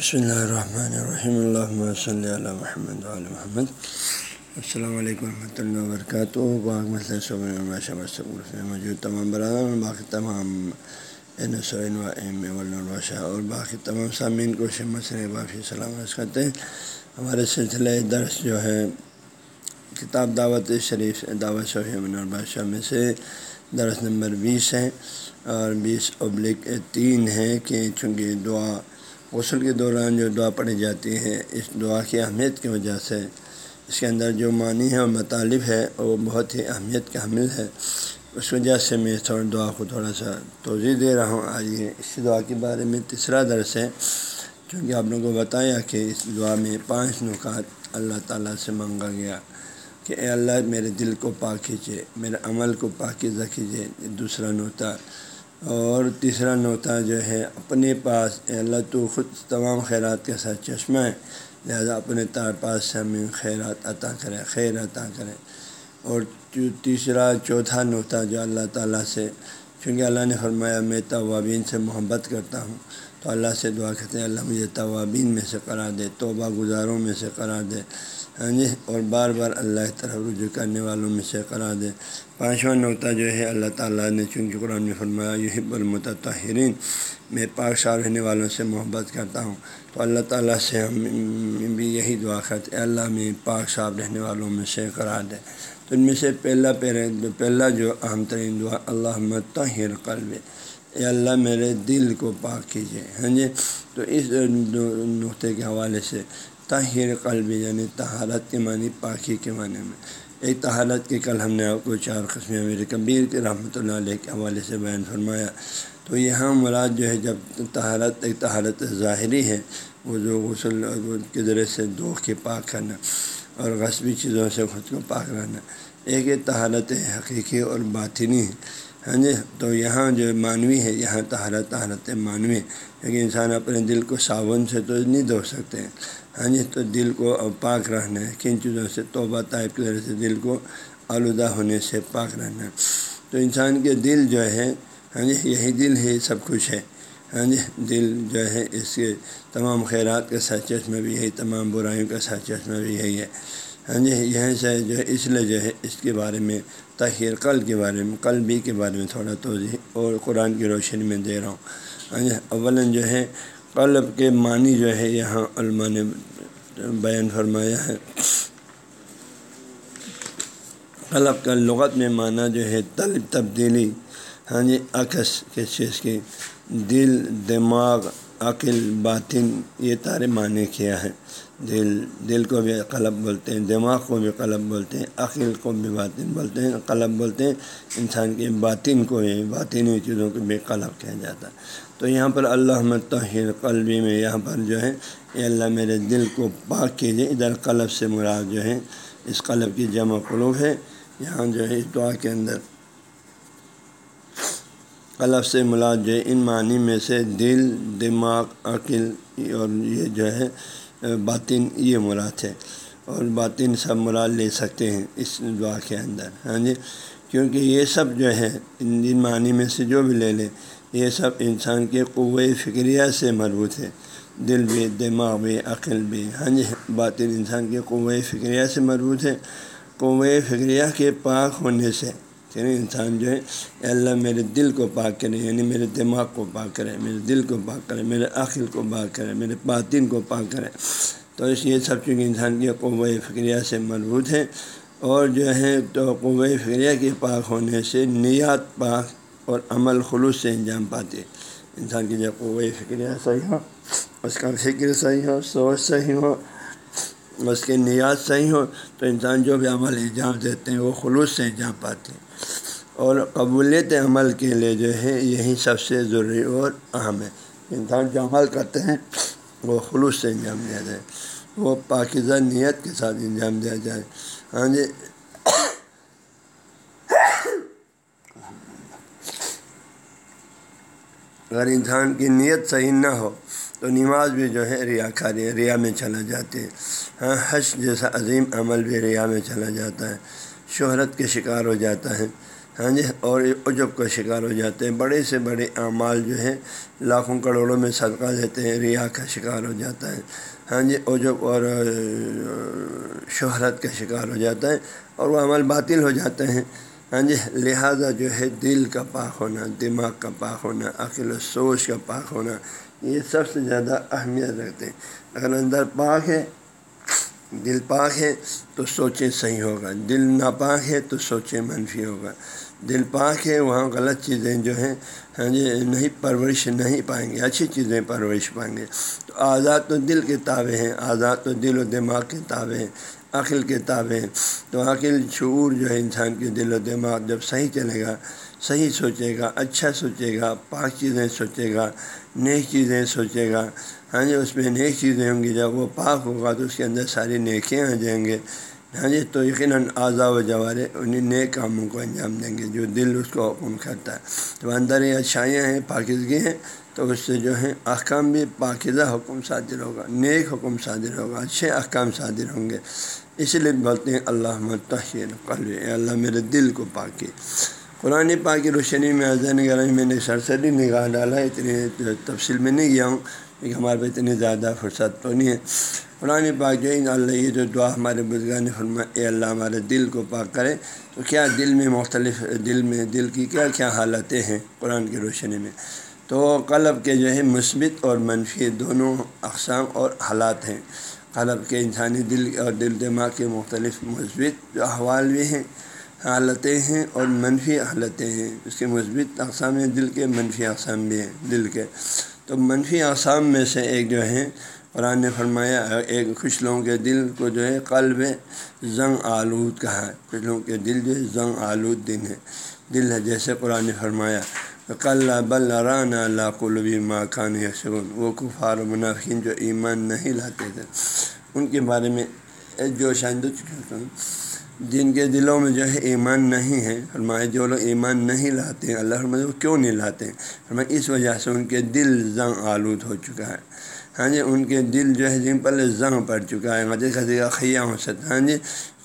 بسم اللہ الرحمن الرحیم اللہ صلی اللہ محمد علیہ محمد السلام علیکم ورحمۃ اللہ وبرکاتہ موجود تمام برادر باقی تمام اور باقی تمام سامعین کو شمت سے باقی سلام عرض کرتے ہیں ہمارے سلسلہ درس جو ہے، کتاب دعوت شریف، دعوت شوہم البادشاہ میں سے درس نمبر بیس ہے اور بیس ابلک تین ہے کہ چونکہ دعا غسل کے دوران جو دعا پڑھی جاتی ہے اس دعا کی اہمیت کی وجہ سے اس کے اندر جو معنی ہے اور مطالب ہے، وہ بہت ہی اہمیت کا حامل ہے۔ اس وجہ سے میں تھوڑا دعا کو تھوڑا سا توضیع دے رہا ہوں۔ آئیے اس دعا کے بارے میں تیسرا درس ہے۔ چونکہ آپ لوگوں کو بتایا کہ اس دعا میں پانچ نکات اللہ تعالیٰ سے مانگا گیا کہ اے اللہ میرے دل کو پاک کیجیے، میرے عمل کو پاکیزہ کیجیے۔ دوسرا نوتا اور تیسرا نوتا جو ہے، اپنے پاس اللہ تو خود تمام خیرات کے ساتھ چشمہ ہے، لہذا اپنے تار پاس سے ہمیں خیرات عطا کرے، خیر عطا کرے۔ اور تیسرا چوتھا نوتا جو اللہ تعالیٰ سے، چونکہ اللہ نے فرمایا، میں توابین سے محبت کرتا ہوں تو اللہ سے دعا کرتے ہیں، اللہ مجھے توابین میں سے قرار دے، توبہ گزاروں میں سے قرار دے۔ ہاں جی؟ اور بار بار اللہ کی طرف رجوع کرنے والوں میں سے قرار دے۔ پانچواں نوتا جو ہے، اللہ تعالیٰ نے چونکہ قرآن میں فرمایا، یحب المتطہرین، میں پاک شاہ رہنے والوں سے محبت کرتا ہوں۔ تو اللہ تعالیٰ سے ہم بھی یہی دعا کرتے اللہ میں پاک صاف رہنے والوں میں سے قرار دے۔ تو ان میں سے پہلا پہلے پہلا جو اہم ترین دعا اللہ متحر قلب اے اللہ میرے دل کو پاک کیجیے ہاں جی؟ تو اس نقطے کے حوالے سے طاہر قلب یعنی تہارت کے معنی پاکی کے معنی میں۔ ایک تہارت کے کل ہم نے آپ کو چار قسم امیر کبیر کے رحمۃ اللہ علیہ کے حوالے سے بیان فرمایا۔ تو یہاں مراد جو ہے، جب تہارت ایک تہارت ظاہری ہے، وہ جو غسل کے ذریعے سے دو کے پاک کرنا اور غصبی چیزوں سے خود کو پاک رہنا۔ ایک یہ تہارت حقیقی اور باطنی ہے۔ ہاں جی؟ تو یہاں جو معنوی ہے، یہاں تہارت تہارت معنوی ہے۔ کیونکہ انسان اپنے دل کو صابن سے تو نہیں دھو سکتے۔ ہاں جی؟ تو دل کو پاک رہنا ہے۔ کن چیزوں سے؟ توبہ طائب کی ذریعے سے دل کو آلودہ ہونے سے پاک رہنا ہے۔ تو انسان کے دل جو ہے ہاں جی؟ یہی دل ہے، سب کچھ ہے۔ ہاں جی؟ دل جو ہے، اس کے تمام خیرات کا سچ میں بھی یہی، تمام برائیوں کا سچ میں بھی یہی ہے۔ یعنی جی یہیں سے جو ہے، اس لیے جو ہے، اس کے بارے میں تحیر قلب کے بارے میں قلبی کے بارے میں تھوڑا توضیع اور قرآن کی روشنی میں دے رہا ہوں۔ ہاں جی اولاً جو ہے قلب کے معنی جو ہے، یہاں علماء نے بیان فرمایا ہے۔ قلب کا لغت میں معنی جو ہے طلب تبدیلی ہاں جی عکس کس چیز کی دل، دماغ، عقل، باطن، یہ تارے معنی کیا ہے۔ دل دل کو بھی قلب بولتے ہیں، دماغ کو بھی قلب بولتے ہیں عقل کو بھی باطن بولتے ہیں قلب بولتے ہیں۔ انسان کے باطن کو بھی، باطنی چیزوں کو بھی قلب کہا جاتا ہے۔ تو یہاں پر اللہ متحر قلبی میں یہاں پر جو ہے یہ اللہ میرے دل کو پاک کیجیے۔ ادھر قلب سے مراد جو ہے، اس قلب کی جمع قلوب ہے۔ یہاں جو ہے، اس دعا کے اندر قلب سے مراد جو ہے، ان معنی میں سے دل، دماغ، عقل اور یہ جو ہے باطن یہ مراد ہے اور باطن سب مراد لے سکتے ہیں اس دعا کے اندر ہاں جی؟ کیونکہ یہ سب جو ہے، ان معنی میں سے جو بھی لے لیں، یہ سب انسان کے قوع فکریہ سے مربوط ہے۔ دل بھی، دماغ بھی، عقل بھی ہاں جی؟ باطن انسان کے قوع فکریہ سے مربوط ہے۔ قوع فکریہ کے پاک ہونے سے یعنی انسان جو ہے، اللہ میرے دل کو پاک کرے یعنی میرے دماغ کو پاک کرے، میرے دل کو پاک کرے، میرے عقل کو پاک کرے، میرے باطن کو پاک کرے۔ تو اس یہ سب چونکہ انسان کے قوع فکریہ سے مربوط ہے، اور جو ہے تو قوع فکریہ کے پاک ہونے سے نیات پاک اور عمل خلوص سے انجام پاتے۔ انسان کی جب قوع فکریہ صحیح ہو، اس کا فکر صحیح ہو، سوچ صحیح ہو، اس کی نیات صحیح ہو، تو انسان جو بھی عمل انجام دیتے ہیں، وہ خلوص سے انجام پاتے ہیں۔ اور قبولیت عمل کے لیے جو ہے یہی سب سے ضروری اور اہم ہے۔ انسان جو عمل کرتے ہیں، وہ خلوص سے انجام دیا جائے۔ وہ پاکیزہ نیت کے ساتھ انجام دیا جائے۔ ہاں جی۔ اگر انسان کی نیت صحیح نہ ہو، تو نماز بھی جو ہے ریا کاری، ریا میں چلا جاتے ہیں ہاں حج جیسا عظیم عمل بھی ریا میں چلا جاتا ہے۔ شہرت کے شکار ہو جاتا ہے۔ ہاں جی اور عجب کا شکار ہو جاتے ہیں، بڑے سے بڑے اعمال جو ہیں، لاکھوں کروڑوں میں صدقہ دیتے ہیں، ریا کا شکار ہو جاتا ہے۔ ہاں جی عجب اور شہرت کا شکار ہو جاتا ہے، اور وہ عمل باطل ہو جاتے ہیں۔ ہاں جی لہٰذا جو ہے، دل کا پاک ہونا، دماغ کا پاک ہونا، عقل و سوچ کا پاک ہونا، یہ سب سے زیادہ اہمیت رکھتے ہیں۔ اگر اندر پاک ہے دل پاک ہے تو سوچیں صحیح ہوگا۔ دل ناپاک ہے تو سوچیں منفی ہوگا۔ دل پاک ہے وہاں غلط چیزیں جو ہیں ہاں جی نہیں پرورش نہیں پائیں گے۔ اچھی چیزیں پرورش پائیں گے۔ تو آزاد تو دل کے تابع ہیں، آزاد تو دل و دماغ کے تابع ہیں، عقل کے تابع ہیں۔ تو عقل شعور جو ہے انسان کے دل و دماغ جب صحیح چلے گا، صحیح سوچے گا اچھا سوچے گا، پاک چیزیں سوچے گا، نیک چیزیں سوچے گا ہاں جی اس میں نیک چیزیں ہوں گی۔ جب وہ پاک ہوگا تو اس کے اندر ساری نیکیاں آ جائیں گے ہاں جی تو یقیناً اعضا و جوارے انہیں نئے کاموں کو انجام دیں گے، جو دل اس کو حکم کرتا ہے۔ تو اندر یہ اچھائیاں ہیں، پاکیزگی ہیں، تو اس سے جو ہے احکام بھی پاکیزہ حکم صادر ہوگا، نیک حکم صادر ہوگا، اچھے احکام صادر ہوں گے۔ اس لیے بولتے ہیں، اللہ متحر قلب اللہ میرے دل کو پاکی۔ قرآن پاک کی روشنی میں اذن گرم میں نے سرسری نگاہ ڈالا، اتنی تفصیل میں نہیں گیا ہوں۔ کیونکہ ہمارے پہ اتنی زیادہ فرصت تو نہیں ہے۔ قرآن پاک جو اللہ یہ جو دعا ہمارے بزرگان فرما اے اللہ ہمارے دل کو پاک کرے۔ تو کیا دل میں مختلف، دل میں، دل کی کیا کیا حالتیں ہیں قرآن کی روشنی میں؟ تو قلب کے جو ہے، مثبت اور منفی دونوں اقسام اور حالات ہیں۔ قلب کے انسانی دل اور دل دماغ کے مختلف مثبت جو احوال بھی ہیں، حالتیں ہیں اور منفی حالتیں ہیں۔ اس کے مثبت اقسام ہیں، دل کے منفی اقسام بھی ہیں، دل کے۔ تو منفی اقسام میں سے ایک جو ہے قرآن نے فرمایا، ایک خوش لوگوں کے دل کو جو ہے قلب زنگ آلود کہا ہے۔ کچھ لوگوں کے دل جو ہے زنگ آلود دن ہے۔ دل ہے جیسے قرآن نے فرمایا کل بل رانا اللہ قلبی ماں کان یسون وہ کفار و منافقین جو ایمان نہیں لاتے تھے۔ ان کے بارے میں جو شاند جن کے دلوں میں جو ہے ایمان نہیں ہے، فرمایا جو لوگ ایمان نہیں لاتے ہیں، اللہ فرمائے وہ کیوں نہیں لاتے ہیں؟ فرمایا اس وجہ سے ان کے دل زنگ آلود ہو چکا ہے۔ ہاں جی ان کے دل جو ہے، جن پر زنگ پڑ چکا ہے۔ مدد خزی کا خیاں ہو سکتا ہاں جی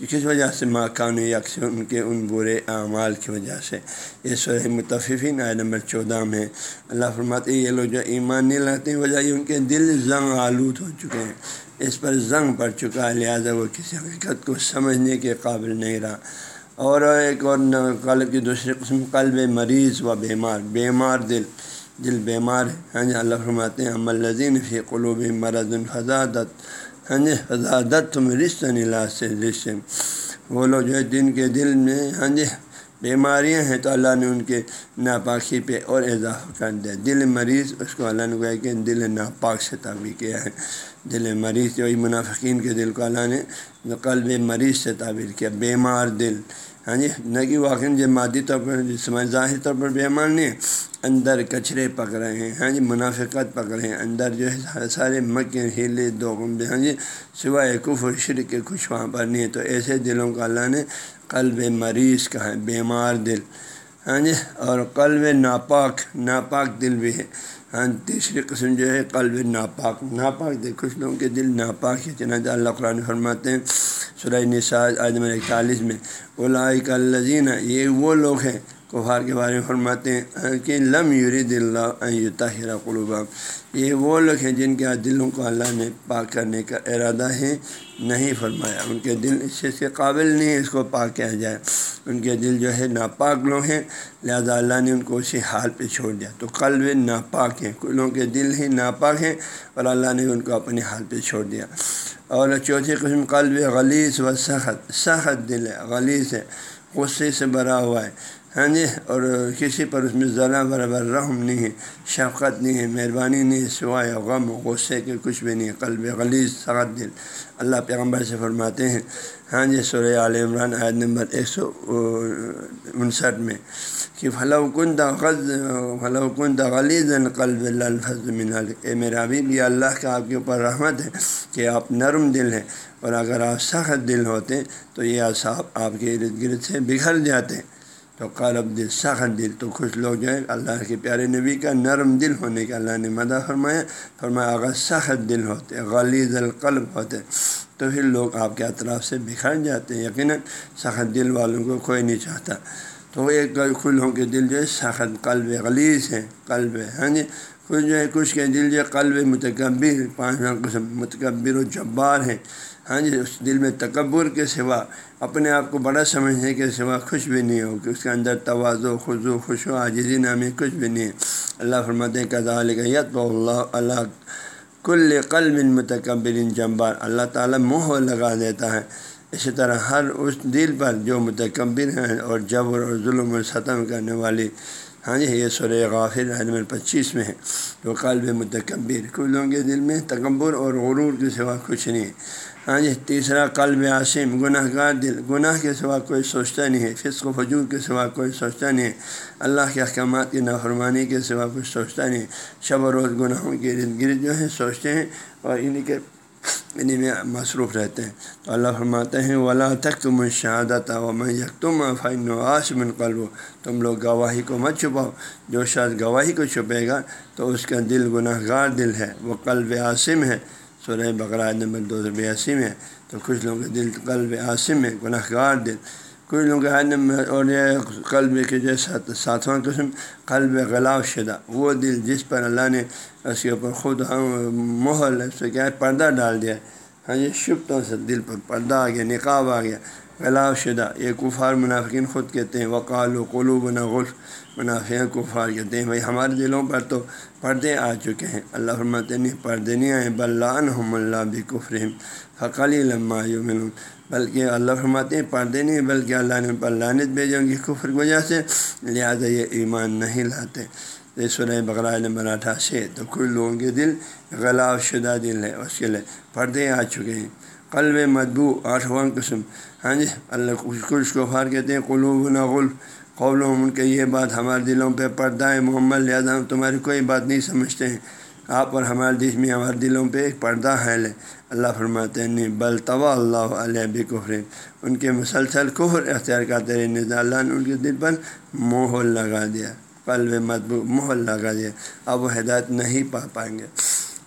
کس وجہ سے؟ ماکان یکس ان کے ان برے اعمال کی وجہ سے۔ یہ سورہ متفقین آئے نمبر چودہ میں اللہ فرماتے یہ لوگ جو ایمان نہیں لاتے وجہ یہ ان کے دل زنگ آلود ہو چکے ہیں۔ اس پر زنگ پڑ چکا ہے، لہٰذا وہ کسی حقیقت کو سمجھنے کے قابل نہیں رہا۔ اور ایک اور قلب کی دوسری قسم، قلب مریض و بیمار بیمار دل۔ دل بیمار ہے۔ ہاں جی اللہ فرماتے ہیں عمل لذین فی قلوب مرض الفضادت ہاں جی فضادت تم رشت نیلا سے رشت وہ لوگ جو ہے دن کے دل میں ہاں جی بیماریاں ہیں تو اللہ نے ان کے ناپاکی پہ اور اضافہ کر دیا۔ دل مریض، اس کو اللہ نے کہا کہ دل ناپاک سے تعبیر کیا ہے۔ دل مریض جو منافقین کے دل کو اللہ نے قلب مریض سے تعبیر کیا۔ بیمار دل۔ ہاں جی نہ کہ واقعی جی، جو مادی طور پر جی، جسمانی ظاہر طور پر بیمار نہیں ہے۔ اندر کچرے پک رہے ہیں ہاں جی منافقت پک رہے ہیں۔ اندر جو ہے، سارے مکے، ہیلے دو ہاں جی سوائے کفر، شرک کے کچھ وہاں پر نہیں ہے۔ تو ایسے دلوں کا اللہ نے قلب مریض کا ہے، بیمار دل۔ ہاں جی اور قلب ناپاک ناپاک دل بھی ہے۔ ہاں تیسری قسم جو ہے، قلب ناپاک۔ ناپاک دل، کچھ لوگوں کے دل ناپاک ہے چنانچہ اللہ قرآن فرماتے ہیں، سورہ نساء عدم اکتالیس میں اولائی الزین یہ وہ لوگ ہیں کفار کے بارے میں فرماتے ہیں کہ لم یوری دل طاہرہ قلوبہ یہ وہ لوگ ہیں جن کے دلوں کو اللہ نے پاک کرنے کا ارادہ ہے نہیں فرمایا۔ ان کے دل اس چیز کے قابل نہیں ہے اس کو پاک کیا جائے۔ ان کے دل جو ہے ناپاک لوگ ہیں، لہذا اللہ نے ان کو اسی حال پہ چھوڑ دیا۔ تو قلب ناپاک ہیں لوگوں کے دل ہی ناپاک ہیں اور اللہ نے ان کو اپنے حال پہ چھوڑ دیا۔ اور چوتھی قسم، قلب غلیظ و سخت۔ سخت دل ہے، غلیظ ہے، غصے سے بھرا ہوا ہے۔ ہاں جی اور کسی پر اس میں ذرا برابر رحم نہیں ہے، شفقت نہیں ہے، مہربانی نہیں ہے، سوائے غم غصے کے کچھ بھی نہیں ہے، قلب غلیظ، سخت دل۔ اللہ پیغمبر سے فرماتے ہیں۔ ہاں جی سورہ عال عمران عید نمبر ایک سو انسٹھ میں۔ کہ فلاح کن غز فلاح کن غلیظ قلب الفظ من اے میرا بھی بھی اللہ کا آپ کے اوپر رحمت ہے کہ آپ نرم دل ہیں، اور اگر آپ سخت دل ہوتے تو یہ اصاب آپ کے ارد گرد سے بگھر جاتے۔ ہیں تو قلب دل سخت دل تو کچھ لوگ جو ہے اللہ کے پیارے نبی کا نرم دل ہونے کا اللہ نے مدہ فرمایا۔ فرمایا اگر سخت دل ہوتے، غلیظ القلب ہوتے۔ تو پھر لوگ آپ کے اطراف سے بکھر جاتے ہیں، یقیناً سخت دل والوں کو کوئی نہیں چاہتا۔ تو ایک کھلوں کے دل جو ہے سخت قلب غلیظ ہے، قلب ہاں جی؟ کچھ جو ہے، کچھ کے دل جو ہے، قلب متکبر، پانچواں قسم، متکبر و جبار ہے۔ ہاں جی اس دل میں تکبر کے سوا، اپنے آپ کو بڑا سمجھنے کے سوا خوش بھی نہیں ہو، کہ اس کے اندر توازو خزو خوش و عاجزی نامی کچھ بھی نہیں۔ ہے اللہ فرمت کا اللہ اللہ کل قلب متکبر جبار اللہ تعالیٰ منہ لگا دیتا ہے۔ اسی طرح ہر اس دل پر جو متکبر ہیں اور جبر اور ظلم و ستم کرنے والی ہاں جی یہ سر غافر نمبر پچیس میں ہے۔ جو قلب متکبر کچھ لوگوں کے دل میں تکبر اور غرور کے سوا کچھ نہیں۔ ہے ہاں جی تیسرا قلب عاصم، گناہ گار دل۔ گناہ کے سوا کوئی سوچتا نہیں ہے، فسق و فجور کے سوا کوئی سوچتا نہیں ہے۔ اللہ کے احکامات کی نافرمانی کے سوا کچھ سوچتا نہیں ہے۔ شب و روز گناہوں کے ارد گرد جو ہیں سوچتے ہیں اور انہیں کے انہیں میں مصروف رہتے ہیں۔ تو اللہ فرماتے ہیں، ولا تک تم شہادت و میں یک تم فن و آسمن قلب تم لوگ گواہی کو مت چھپاؤ۔ جو شاید گواہی کو چھپے گا تو اس کا دل گناہ گار دل ہے۔ وہ قلب عاصم ہے۔ سورہ بقرا نمبر دو سو بیاسی میں تو کچھ لوگوں کے دل قلب عاصم ہے گناہ گار دل۔ کچھ لوگوں کے نمبر اور یہ قلب کے جو ساتواں قسم، قلب غلاف شدہ۔ وہ دل جس پر اللہ نے اس کے اوپر خود محل اس سے کیا ہے؟ پردہ ڈال دیا۔ ہاں یہ شبتوں سے دل پر پردہ آ گیا، نقاب آ گیا۔ غلاف شدہ۔ یہ کفار منافقین خود کہتے ہیں وقال و قلوب نہ غلف۔ منافع کفار کہتے ہیں، بھائی ہمارے دلوں پر تو پردے آ چکے ہیں۔ اللہ فرماتے نہیں، پردے نہیں آئے بلان اللہ بھی کفرم فقلی لمہ یومن بلکہ اللہ فرماتے ہیں، پردے نہیں، بلکہ اللہ نے پر لانت بھیجوں گی کفر کی وجہ سے۔ لہٰذا یہ ایمان نہیں لاتے۔ یہ سنۂ بقرا نمبر اٹھاسی تو کچھ لوگوں کے دل غلاف شدہ دل ہے، اس کے لیے پردے آ چکے ہیں۔ قلب مدبو آٹھواں قسم۔ ہاں جی اللہ کچھ کچھ کو فار کہتے ہیں، قلوب نہ غلف قول ان کے یہ بات ہمارے دلوں پہ پردہ ہے۔ محمد، لہٰذا تمہاری کوئی بات نہیں سمجھتے ہیں۔ آپ اور ہمارے دیش میں ہمارے دلوں پہ ایک پردہ ہے۔ لے اللہ فرماتے ہیں، نہیں، بل طوا اللہ علیہ بکفر۔ ان کے مسلسل کفر اختیار کرتے رہے۔ نظا اللہ نے ان کے دل پر محل لگا دیا۔ قلب مدبو محل لگا دیا۔ اب وہ ہدایت نہیں پا پائیں گے۔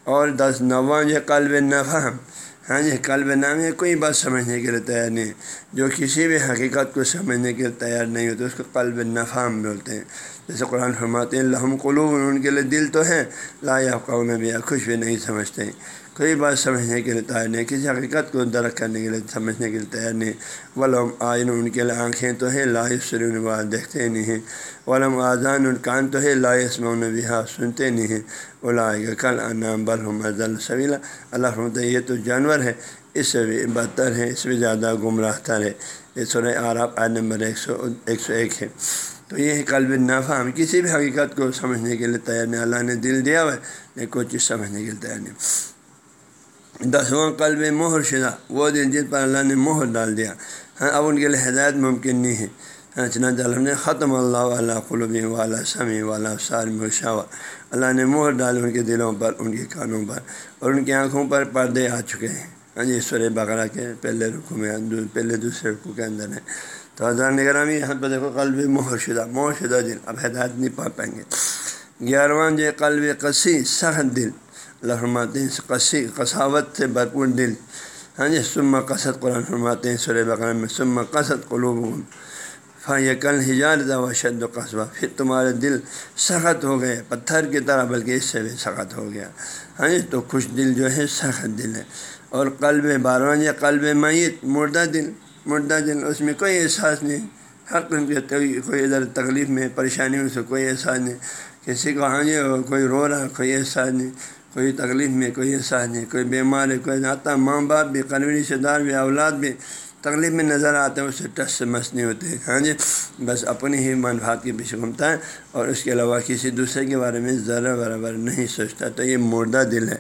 اور دس، نواں یہ قلب نفہم۔ ہاں جی قلب نام ہے، کوئی بات سمجھنے کے لیے تیار نہیں۔ جو کسی بھی حقیقت کو سمجھنے کے لیے تیار نہیں ہوتے، اس کو قلب نفام بولتے ہیں۔ جیسے قرآن فرماتے ہیں لحم قلوب، ان کے لیے دل تو ہے، لا یا قوم بھی کچھ بھی نہیں سمجھتے۔ کوئی بات سمجھنے کے لیے تیار نہیں، کسی حقیقت کو درخت کرنے کے لیے سمجھنے کے لیے تیار نہیں۔ ولم آئین ان کے لیے آنکھیں تو ہے، لا سرون بات دیکھتے نہیں ہیں۔ ولم آزان ان کان تو ہے، لا اسمون بھی سنتے نہیں ہیں۔ بلائے گا کل انام بلحم صویلا اللہ فرمت یہ تو جانور ہے، اس سے بھی بدتر ہے، اس بھی زیادہ گمراہ تر ہے۔ یہ سورہ آراب آئے نمبر ایک سو ایک سو ایک ہے۔ تو یہ ہے قلب نافع، ہم کسی بھی حقیقت کو سمجھنے کے لیے تیار نہیں، اللہ نے دل دیا ہوا ہے لیکن کوئی چیز سمجھنے کے لیے تیار نہیں۔ دسواں قلب مہر شدہ، وہ دل جس پر اللہ نے مہر ڈال دیا۔ ہاں اب ان کے لیے ہدایت ممکن نہیں ہے۔ ہاں چنانچہ اللہ نے ختم اللہ علیہ قلوب والا سمی والا سار مشاوا اللہ نے مہر ڈال ان کے دلوں پر، ان کے کانوں پر اور ان کی آنکھوں پر پردے آ چکے ہیں۔ ہاں جی سر بقرہ کے پہلے رقو میں، پہلے دوسرے رقو کے اندر ہیں تو ہزار نگرامی یہاں پر دیکھو، قلب مہر شدہ مہر شدہ دل اب ہدایت نہیں پا پائیں گے۔ گیارہواں جو قلب کسی سخت دل اللہ فرماتے ہیں قصی قصاوت سے بھرپور دل۔ ہاں جی سما قصد قرآن فرماتے ہیں سر بقرہ میں سما قصد قلوب فا یہ کل ہجار و شد و قصبہ پھر تمہارے دل سخت ہو گئے، پتھر کی طرح، بلکہ اس سے بھی سخت ہو گیا۔ ہاں جی تو خوش دل جو ہے، سخت دل ہے۔ اور قلب بارہواں یا قلب میت، مردہ دل۔ مردہ دل، اس میں کوئی احساس نہیں۔ ہر قسم کے کوئی ادھر تکلیف میں، پریشانی میں سے کوئی احساس نہیں۔ کسی کو ہاں جی کوئی رو رہا، کوئی احساس نہیں۔ کوئی تکلیف میں، کوئی احساس نہیں کوئی بیمار ہے، کوئی آتا ماں باپ بھی قریبی رشتے دار بھی، اولاد بھی تکلیف میں نظر آتے ہیں اس سے ٹس سے مس نہیں ہوتے ہاں جی؟ بس اپنی ہی منفاط کے پیچھے گھومتا ہے اور اس کے علاوہ کسی دوسرے کے بارے میں ذرا برابر نہیں سوچتا۔ تو یہ مردہ دل ہے۔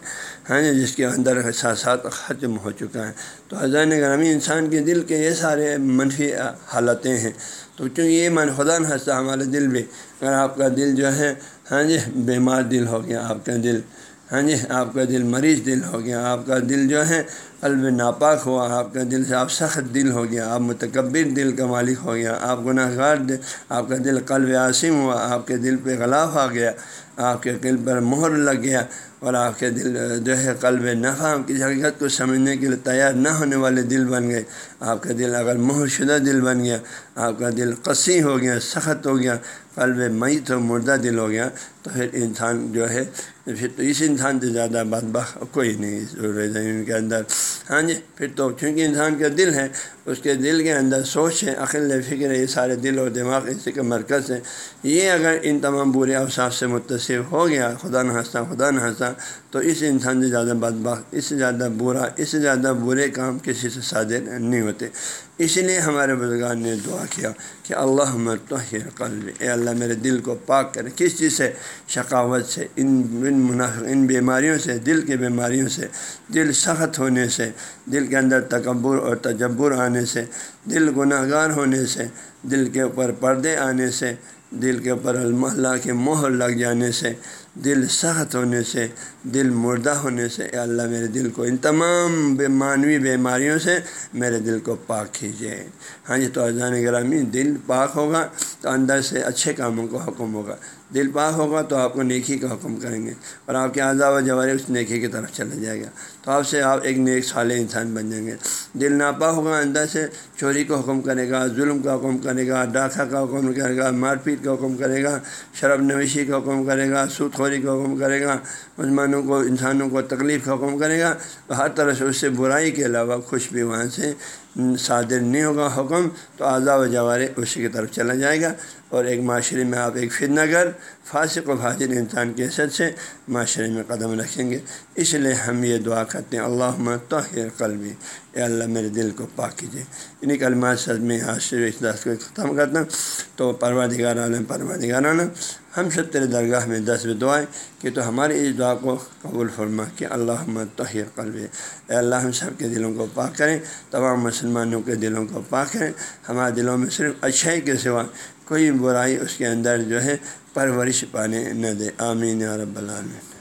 ہاں جی؟ جس کے اندر احساسات ختم ہو چکا ہے تو حضان گرامی انسان کے دل کے یہ سارے منفی حالتیں ہیں۔ تو چونکہ یہ من خدا نہ ہنستا ہمارے دل بھی، اگر آپ کا دل جو ہے ہاں جی بیمار دل ہو گیا، آپ کا دل ہاں جی آپ کا دل مریض دل ہو گیا، آپ کا دل جو ہے قلب ناپاک ہوا، آپ کا دل سے آپ سخت دل ہو گیا، آپ متکبر دل کا مالک ہو گیا، آپ گناہ گار دل، آپ کا دل قلب عاصم ہوا، آپ کے دل پہ غلاف آ گیا، آپ کے دل پر مہر لگ گیا اور آپ کے دل جو ہے قلب نفع کسی حقیقت کو سمجھنے کے لیے تیار نہ ہونے والے دل بن گئے۔ آپ کا دل اگر مہر شدہ دل بن گیا، آپ کا دل قسی ہو گیا، سخت ہو گیا، قلب میت و مردہ دل ہو گیا، تو پھر انسان جو ہے، پھر تو اس انسان سے زیادہ بات بخ کوئی نہیں زمین کے اندر۔ ہاں جی پھر تو چونکہ انسان کا دل ہے، اس کے دل کے اندر سوچ ہے، عقل فکر ہے، یہ سارے دل اور دماغ اسی کا مرکز ہے یہ اگر ان تمام برے اوصاف سے متصف ہو گیا، خدا نہ ہنستا خدا نہ ہنستا تو اس انسان سے زیادہ بد اس سے زیادہ برا، اس سے زیادہ برے کام کسی سے صادر نہیں ہوتے۔ اس لیے ہمارے بزرگان نے دعا کیا کہ اللہ مرتحر قلب اے اللہ میرے دل کو پاک کرے کس چیز سے؟ شقاوت سے، ان ان منافق ان بیماریوں سے، دل کی بیماریوں سے۔ دل سخت ہونے سے، دل کے اندر تکبر اور تجبر آنے سے۔ دل گناہ گار ہونے سے، دل کے اوپر پردے آنے سے۔ دل کے اوپر اللہ کے مہر لگ جانے سے۔ دل سخت ہونے سے، دل مردہ ہونے سے، اے اللہ میرے دل کو ان تمام بے معنوی بیماریوں سے میرے دل کو پاک کیجیے۔ ہاں جی تو اذان گرامی دل پاک ہوگا تو اندر سے اچھے کاموں کا حکم ہوگا۔ دل پاک ہوگا تو آپ کو نیکی کا حکم کریں گے اور آپ کے اعضاء و جوارے اس نیکی کی طرف چلا جائے گا۔ تو آپ سے آپ ایک نیک صالح انسان بن جائیں گے۔ دل ناپا ہوگا اندر سے، چوری کا حکم کرے گا، ظلم کا حکم کرے گا، ڈاکہ کا حکم کرے گا، مار پیٹ کا حکم کرے گا شرب نویشی کا حکم کرے گا، سود خوری کا حکم کرے گا، مسلمانوں کو، انسانوں کو تکلیف کا حکم کرے گا تو ہر طرح سے اس سے برائی کے علاوہ خوش بھی وہاں سے صادر نہیں ہوگا حکم، تو اعضاء و جوارے اسی کی طرف چلا جائے گا۔ اور ایک معاشرے میں آپ ایک فتنہ گر فاسق و حاضر انسان کی حیثیت سے معاشرے میں قدم رکھیں گے۔ اس لیے ہم یہ دعا کرتے ہیں اللہ طاہر قلبی۔ اے اللہ، میرے دل کو پاک کیجیے۔ انہیں کلمات سز میں حاصل اس دس کو ختم کرتا ہوں۔ تو پروا دگار عالم پروا دگارانہ ہم سب تیرے درگاہ میں دس بھی دعائیں کہ تو ہماری اس دعا کو قبول فرما کہ اللہ طاہر قلب اے اللہ، ہم سب کے دلوں کو پاک کریں، تمام مسلمانوں کے دلوں کو پاک کریں ہمارے دلوں میں صرف اچھائی کے سوا کوئی برائی اس کے اندر جو ہے پرورش پانے نہ دے۔ آمین رب العالمین۔